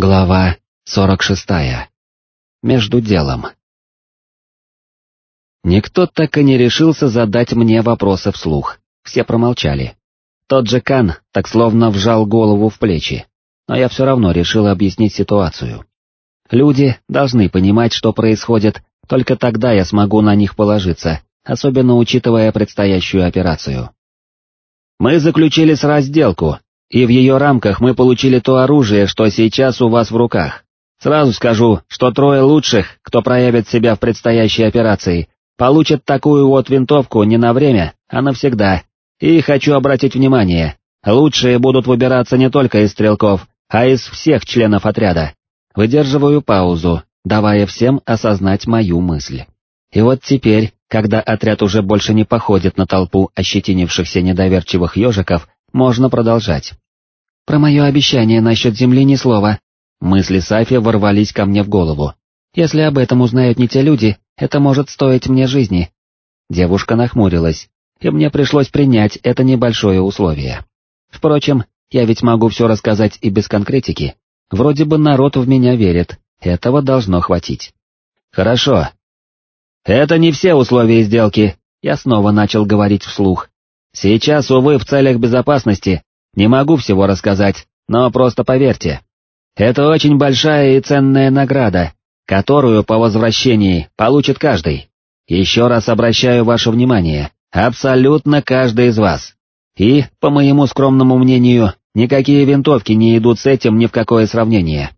Глава 46. Между делом. Никто так и не решился задать мне вопросы вслух, все промолчали. Тот же Кан так словно вжал голову в плечи, но я все равно решил объяснить ситуацию. Люди должны понимать, что происходит, только тогда я смогу на них положиться, особенно учитывая предстоящую операцию. Мы заключили с разделку, и в ее рамках мы получили то оружие, что сейчас у вас в руках. Сразу скажу, что трое лучших, кто проявит себя в предстоящей операции, получат такую вот винтовку не на время, а навсегда. И хочу обратить внимание, лучшие будут выбираться не только из стрелков, а из всех членов отряда. Выдерживаю паузу, давая всем осознать мою мысль. И вот теперь, когда отряд уже больше не походит на толпу ощетинившихся недоверчивых ежиков, можно продолжать. Про мое обещание насчет земли ни слова. Мысли Сафи ворвались ко мне в голову. Если об этом узнают не те люди, это может стоить мне жизни. Девушка нахмурилась, и мне пришлось принять это небольшое условие. Впрочем, я ведь могу все рассказать и без конкретики. Вроде бы народ в меня верит, этого должно хватить. Хорошо. Это не все условия сделки, я снова начал говорить вслух. Сейчас, увы, в целях безопасности, не могу всего рассказать, но просто поверьте. Это очень большая и ценная награда, которую по возвращении получит каждый. Еще раз обращаю ваше внимание, абсолютно каждый из вас. И, по моему скромному мнению, никакие винтовки не идут с этим ни в какое сравнение.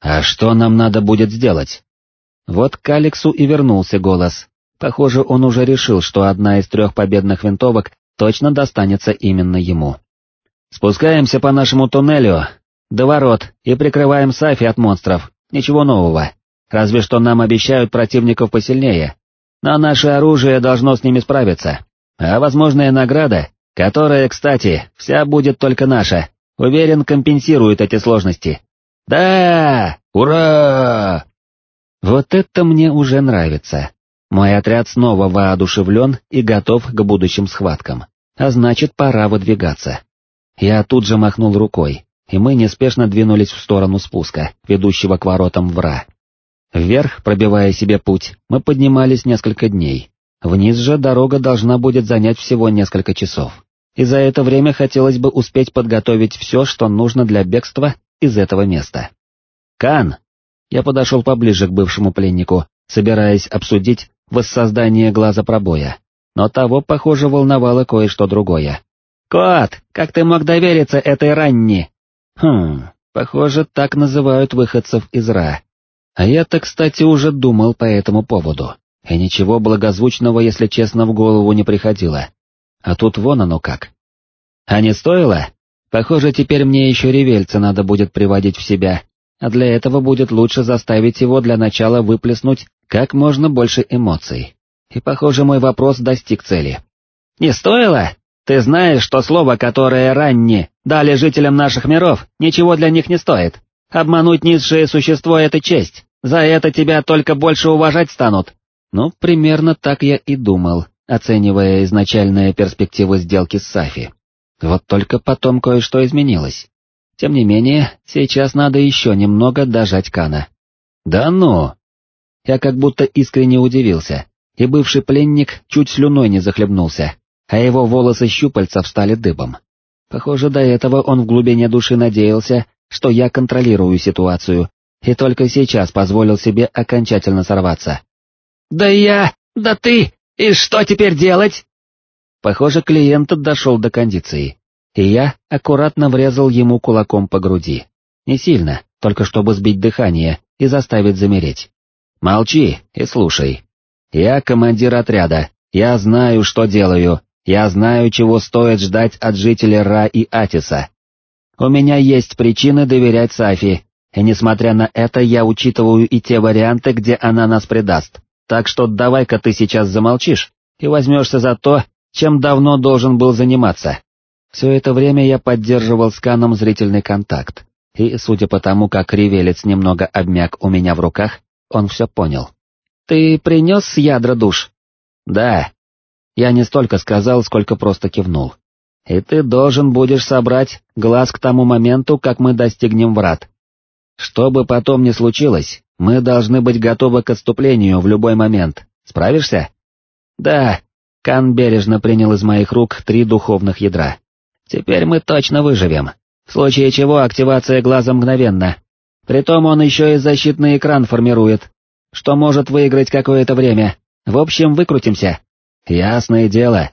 А что нам надо будет сделать? Вот к Алексу и вернулся голос. Похоже, он уже решил, что одна из трех победных винтовок точно достанется именно ему. Спускаемся по нашему туннелю до ворот и прикрываем Сафи от монстров, ничего нового, разве что нам обещают противников посильнее, но наше оружие должно с ними справиться, а возможная награда, которая, кстати, вся будет только наша, уверен, компенсирует эти сложности. Да! Ура! Вот это мне уже нравится. Мой отряд снова воодушевлен и готов к будущим схваткам, а значит пора выдвигаться. Я тут же махнул рукой, и мы неспешно двинулись в сторону спуска, ведущего к воротам вра. Вверх, пробивая себе путь, мы поднимались несколько дней. Вниз же дорога должна будет занять всего несколько часов. И за это время хотелось бы успеть подготовить все, что нужно для бегства из этого места. «Кан!» Я подошел поближе к бывшему пленнику, собираясь обсудить, воссоздание глаза пробоя, но того, похоже, волновало кое-что другое. «Кот, как ты мог довериться этой ранни?» «Хм, похоже, так называют выходцев из Ра. А я-то, кстати, уже думал по этому поводу, и ничего благозвучного, если честно, в голову не приходило. А тут вон оно как. А не стоило? Похоже, теперь мне еще ревельца надо будет приводить в себя, а для этого будет лучше заставить его для начала выплеснуть как можно больше эмоций. И, похоже, мой вопрос достиг цели. «Не стоило? Ты знаешь, что слово, которое ранне дали жителям наших миров, ничего для них не стоит. Обмануть низшее существо — это честь, за это тебя только больше уважать станут». Ну, примерно так я и думал, оценивая изначальные перспективы сделки с Сафи. Вот только потом кое-что изменилось. Тем не менее, сейчас надо еще немного дожать Кана. «Да ну!» Я как будто искренне удивился, и бывший пленник чуть слюной не захлебнулся, а его волосы-щупальца встали дыбом. Похоже, до этого он в глубине души надеялся, что я контролирую ситуацию, и только сейчас позволил себе окончательно сорваться. «Да я... да ты... и что теперь делать?» Похоже, клиент дошел до кондиции, и я аккуратно врезал ему кулаком по груди. Не сильно, только чтобы сбить дыхание и заставить замереть. Молчи и слушай. Я командир отряда, я знаю, что делаю, я знаю, чего стоит ждать от жителей Ра и Атиса. У меня есть причины доверять Сафи, и несмотря на это я учитываю и те варианты, где она нас предаст. Так что давай-ка ты сейчас замолчишь и возьмешься за то, чем давно должен был заниматься. Все это время я поддерживал с Каном зрительный контакт, и, судя по тому, как ревелец немного обмяк у меня в руках, он все понял. «Ты принес ядра душ?» «Да». Я не столько сказал, сколько просто кивнул. «И ты должен будешь собрать глаз к тому моменту, как мы достигнем врат». Что бы потом ни случилось, мы должны быть готовы к отступлению в любой момент. Справишься? Да. Кан бережно принял из моих рук три духовных ядра. Теперь мы точно выживем. В случае чего активация глаза мгновенна. Притом он еще и защитный экран формирует, что может выиграть какое-то время. В общем, выкрутимся. Ясное дело.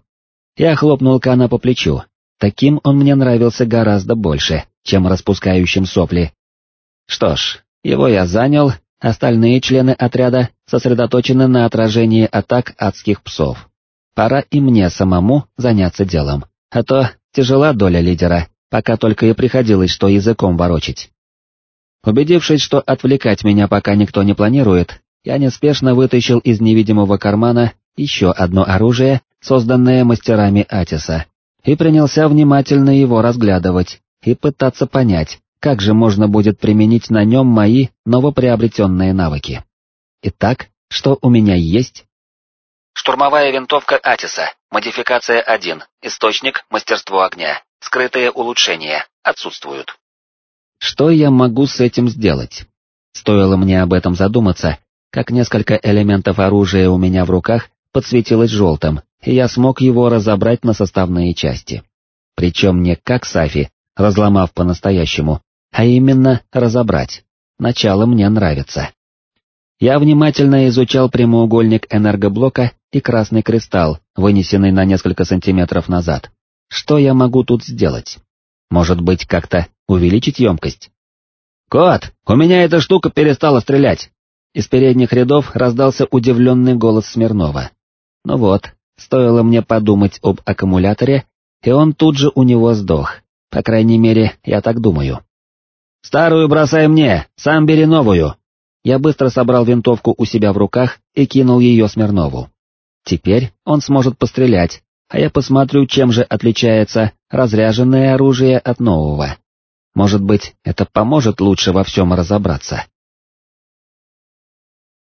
Я хлопнул Кана по плечу. Таким он мне нравился гораздо больше, чем распускающим сопли. Что ж, его я занял, остальные члены отряда сосредоточены на отражении атак адских псов. Пора и мне самому заняться делом, а то тяжела доля лидера, пока только и приходилось что языком ворочить. Убедившись, что отвлекать меня пока никто не планирует, я неспешно вытащил из невидимого кармана еще одно оружие, созданное мастерами Атиса, и принялся внимательно его разглядывать и пытаться понять, как же можно будет применить на нем мои новоприобретенные навыки. Итак, что у меня есть? Штурмовая винтовка Атиса, модификация 1, источник, мастерство огня, скрытые улучшения, отсутствуют. Что я могу с этим сделать? Стоило мне об этом задуматься, как несколько элементов оружия у меня в руках подсветилось желтым, и я смог его разобрать на составные части. Причем не как Сафи, разломав по-настоящему, а именно разобрать. Начало мне нравится. Я внимательно изучал прямоугольник энергоблока и красный кристалл, вынесенный на несколько сантиметров назад. Что я могу тут сделать? Может быть, как-то увеличить емкость? «Кот, у меня эта штука перестала стрелять!» Из передних рядов раздался удивленный голос Смирнова. Ну вот, стоило мне подумать об аккумуляторе, и он тут же у него сдох. По крайней мере, я так думаю. «Старую бросай мне, сам бери новую!» Я быстро собрал винтовку у себя в руках и кинул ее Смирнову. Теперь он сможет пострелять, а я посмотрю, чем же отличается разряженное оружие от нового. Может быть, это поможет лучше во всем разобраться.